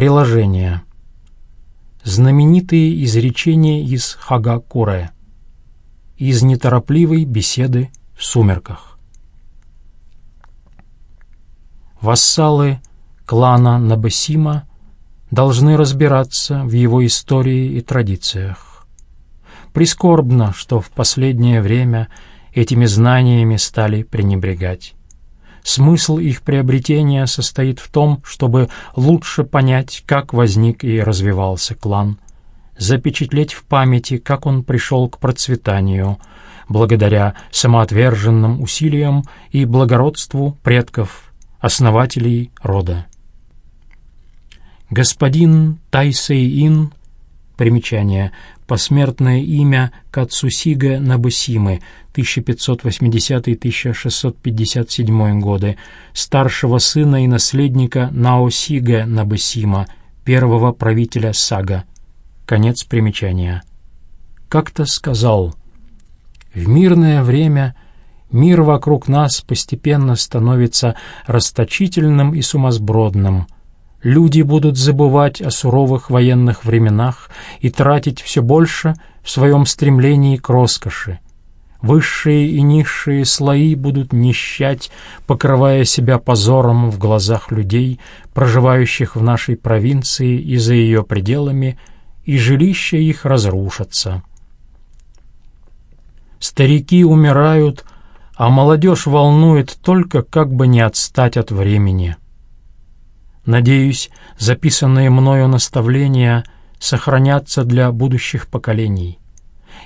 Приложение. Знаменитые изречения из Хагакуре. Из неторопливой беседы в сумерках. Вассалы клана Набасима должны разбираться в его истории и традициях. Прискорбно, что в последнее время этими знаниями стали пренебрегать. Смысл их приобретения состоит в том, чтобы лучше понять, как возник и развивался клан, запечатлеть в памяти, как он пришел к процветанию, благодаря самоотверженным усилиям и благородству предков, основателей рода. Господин Тайсей-Ин, примечание, посмертное имя Кацусига Набусимы, 1580-1657 годы, старшего сына и наследника Наосига Набусима, первого правителя Сага. Конец примечания. Как-то сказал, «В мирное время мир вокруг нас постепенно становится расточительным и сумасбродным» люди будут забывать о суровых военных временах и тратить все больше в своем стремлении к роскоши. Высшие и низшие слои будут нищать, покрывая себя позором в глазах людей, проживающих в нашей провинции и за ее пределами, и жилища их разрушатся. Старики умирают, а молодежь волнует только как бы не отстать от времени. Надеюсь, записанные мною наставления сохранятся для будущих поколений.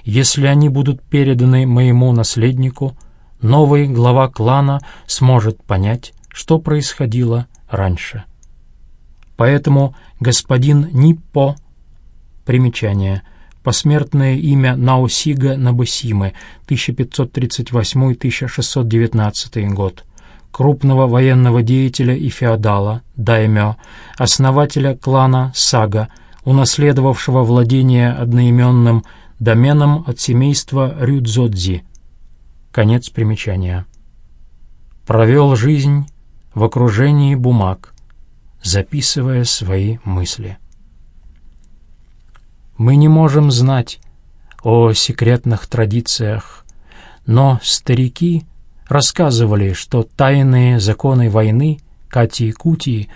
Если они будут переданы моему наследнику, новый глава клана сможет понять, что происходило раньше. Поэтому господин Ниппо, примечание, посмертное имя Наусига Набусимы, 1538-1619 год, крупного военного деятеля и феодала, даймё, основателя клана Сага, унаследовавшего владение одноименным доменом от семейства Рюдзодзи. Конец примечания. Провел жизнь в окружении бумаг, записывая свои мысли. Мы не можем знать о секретных традициях, но старики — рассказывали, что тайные законы войны Кати и Кути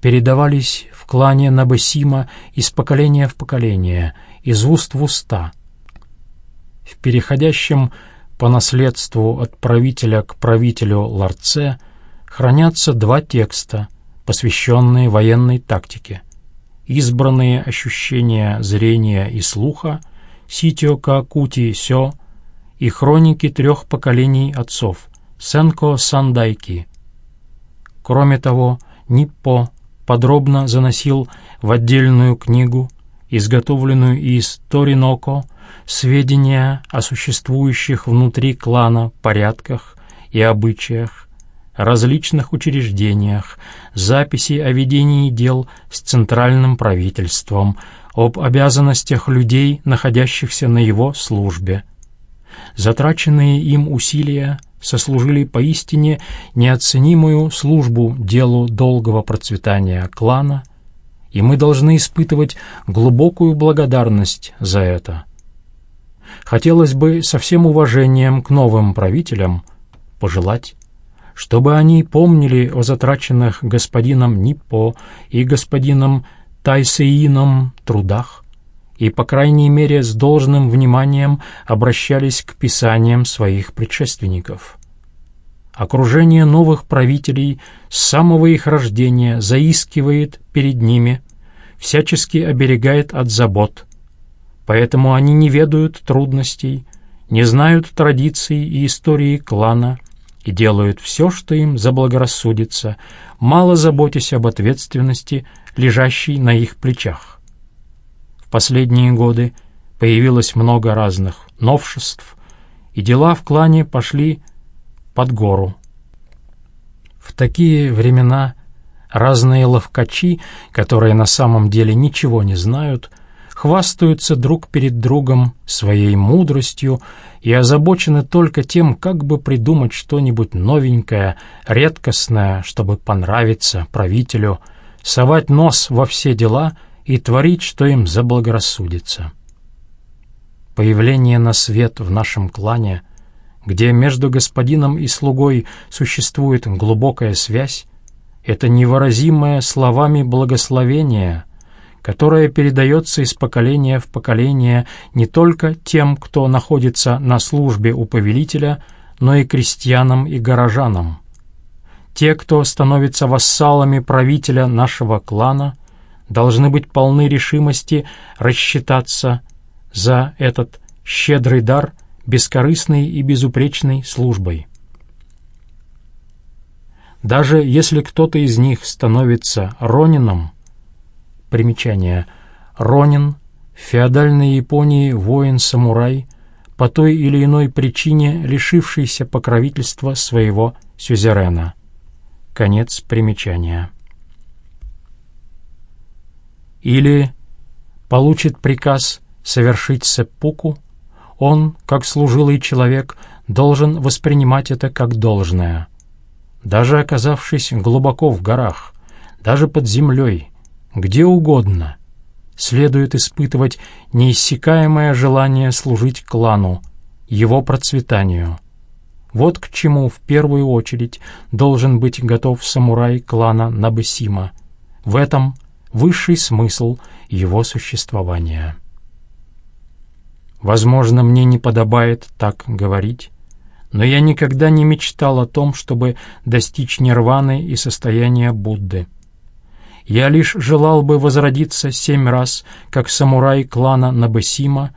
передавались в клане Набасима из поколения в поколение, из уст в уста. В переходящем по наследству от правителя к правителю ларце хранятся два текста, посвященные военной тактике. Избранные ощущения зрения и слуха Ситио Кути Сё и хроники трех поколений отцов Сенко Сандайки. Кроме того, Ниппо подробно заносил в отдельную книгу, изготовленную из Ториноко, сведения о существующих внутри клана порядках и обычаях, различных учреждениях, записи о ведении дел с центральным правительством, об обязанностях людей, находящихся на его службе. Затраченные им усилия – сослужили поистине неоценимую службу делу долгого процветания клана, и мы должны испытывать глубокую благодарность за это. Хотелось бы со всем уважением к новым правителям пожелать, чтобы они помнили о затраченных господином Ниппо и господином Тайсеином трудах, и, по крайней мере, с должным вниманием обращались к писаниям своих предшественников. Окружение новых правителей с самого их рождения заискивает перед ними, всячески оберегает от забот, поэтому они не ведают трудностей, не знают традиций и истории клана и делают все, что им заблагорассудится, мало заботясь об ответственности, лежащей на их плечах последние годы появилось много разных новшеств, и дела в клане пошли под гору. В такие времена разные ловкачи, которые на самом деле ничего не знают, хвастаются друг перед другом своей мудростью и озабочены только тем, как бы придумать что-нибудь новенькое, редкостное, чтобы понравиться правителю, совать нос во все дела и творить, что им заблагорассудится. Появление на свет в нашем клане, где между господином и слугой существует глубокая связь, это невыразимое словами благословение, которое передается из поколения в поколение не только тем, кто находится на службе у повелителя, но и крестьянам и горожанам. Те, кто становится вассалами правителя нашего клана, должны быть полны решимости рассчитаться за этот щедрый дар бескорыстной и безупречной службой. Даже если кто-то из них становится ронином, примечание, ронин, в феодальной Японии воин-самурай, по той или иной причине лишившийся покровительства своего сюзерена. Конец примечания. Или получит приказ совершить сеппуку, он, как служилый человек, должен воспринимать это как должное. Даже оказавшись глубоко в горах, даже под землей, где угодно, следует испытывать неиссякаемое желание служить клану, его процветанию. Вот к чему в первую очередь должен быть готов самурай клана Набысима. В этом высший смысл его существования. Возможно, мне не подобает так говорить, но я никогда не мечтал о том, чтобы достичь нирваны и состояния Будды. Я лишь желал бы возродиться семь раз, как самурай клана Набысима,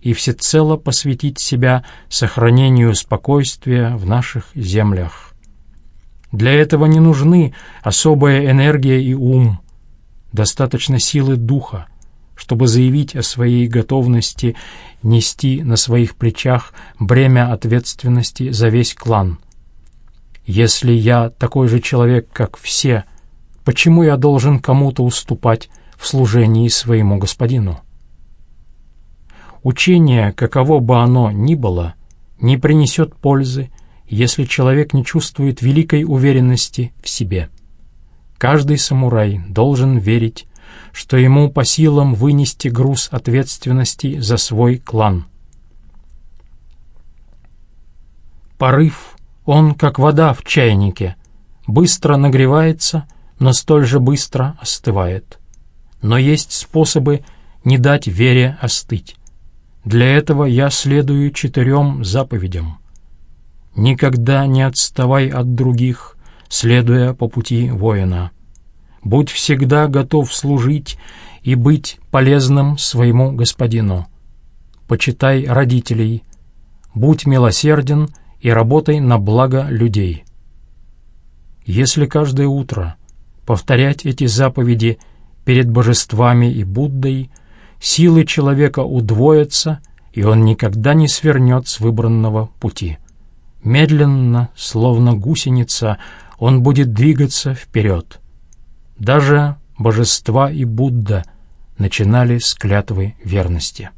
и всецело посвятить себя сохранению спокойствия в наших землях. Для этого не нужны особая энергия и ум, достаточно силы духа, чтобы заявить о своей готовности нести на своих плечах бремя ответственности за весь клан. Если я такой же человек, как все, почему я должен кому-то уступать в служении своему господину? Учение, каково бы оно ни было, не принесет пользы, если человек не чувствует великой уверенности в себе. Каждый самурай должен верить что ему по силам вынести груз ответственности за свой клан. Порыв, он как вода в чайнике, быстро нагревается, но столь же быстро остывает. Но есть способы не дать вере остыть. Для этого я следую четырем заповедям. Никогда не отставай от других, следуя по пути воина. Будь всегда готов служить и быть полезным своему господину. Почитай родителей, будь милосерден и работай на благо людей. Если каждое утро повторять эти заповеди перед божествами и Буддой, силы человека удвоятся, и он никогда не свернет с выбранного пути. Медленно, словно гусеница, он будет двигаться вперед. Даже божества и Будда начинали с клятвы верности.